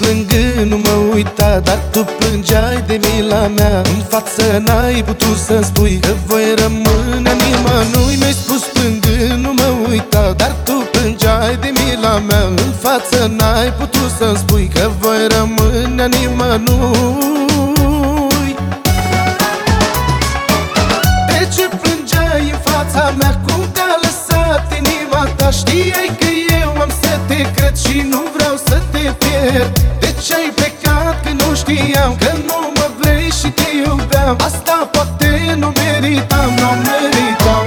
Mi-ai spus plângând, nu mă uita Dar tu plângeai de mila mea. În față n-ai putut să-mi spui Că voi rămâne nimănui Mi-ai spus plângând, nu mă uita Dar tu plângeai de mila mea. În față n-ai putut să-mi spui Că voi rămâne nimănui De ce plângeai în fața mea? Cum te-a lăsat inima ta? Știai că eu am să te cred și nu vreau să te pierd De ce ai plecat că nu știam Că nu mă vrei și te iubeam. Asta poate nu meritam, nu meritam.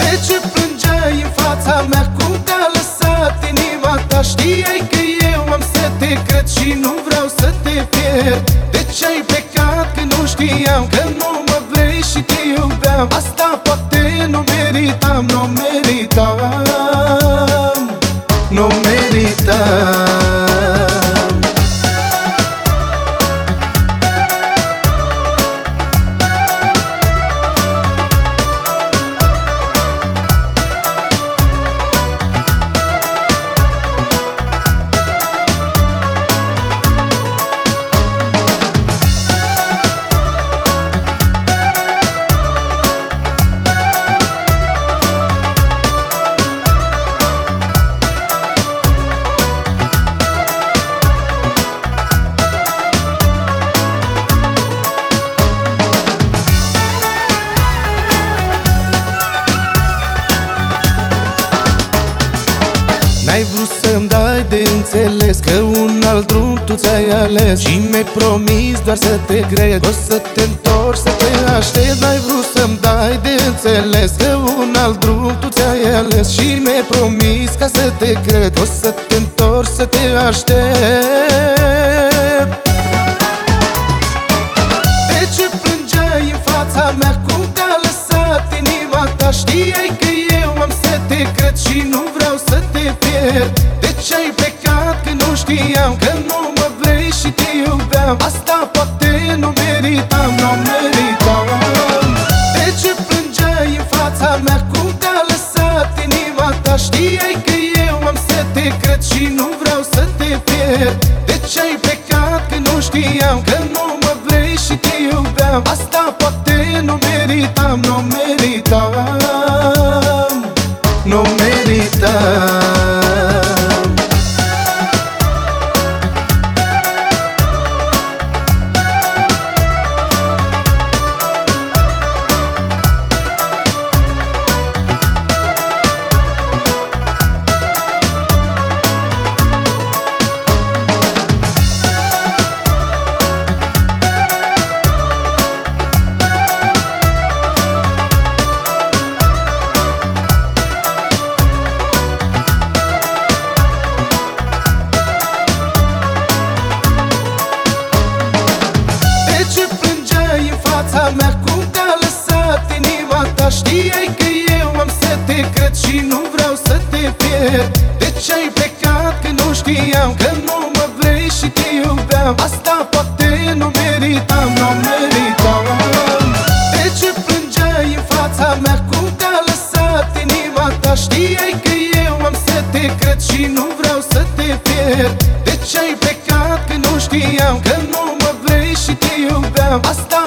De ce plângeai în fața mea? Cum te-a lăsat inima ta? Știai că eu am să te cred și nu vreau să te pierd. De ce ai plecat că nu știam Că nu mă vrei și te iubeam? Asta poate nu meritam, nu meritam. No merita N-ai vrut să-mi dai de înțeles Că un alt drum tu ți-ai ales. Și mi-ai promis doar să te cred. O să te întorci, să te aștept. N-ai vrut să-mi dai de înțeles Că un alt drum tu ți-ai ales. Și mi-ai promis ca să te cred. O să te întorci, să te aștept vreau să te pierd. De ce ai plecat că nu știam Că nu mă vrei și te iubeam. Asta poate nu meritam, nu meritam. De ce plângeai în fața mea? Cum te-a lăsat inima ta? Știai că eu am să te cred Și nu vreau să te pierd. De ce ai plecat că nu știam Că nu mă vrei și te iubeam? Asta poate nu meritam, nu meritam mea Cum te-a lăsat inima ta? Știai că eu am să te cred Și nu vreau să te pierd. De ce ai plecat că nu știam Că nu mă vrei și te iubeam? Asta poate nu meritam, nu meritam. De ce plângeai în fața mea? Cum te-a lăsat inima ta? Știai că eu am să te cred Și nu vreau să te pierd. De ce ai plecat că nu știam Că nu mă vrei și te iubeam? Asta